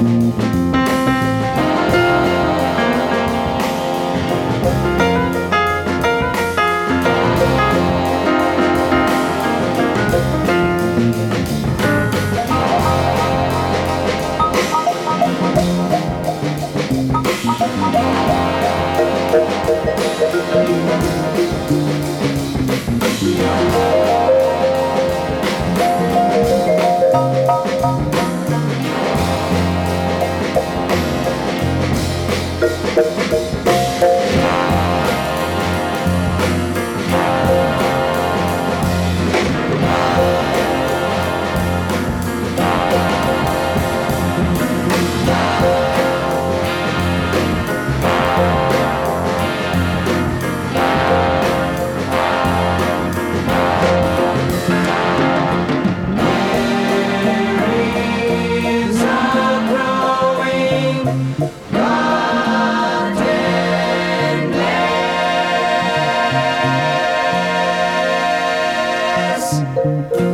Is Música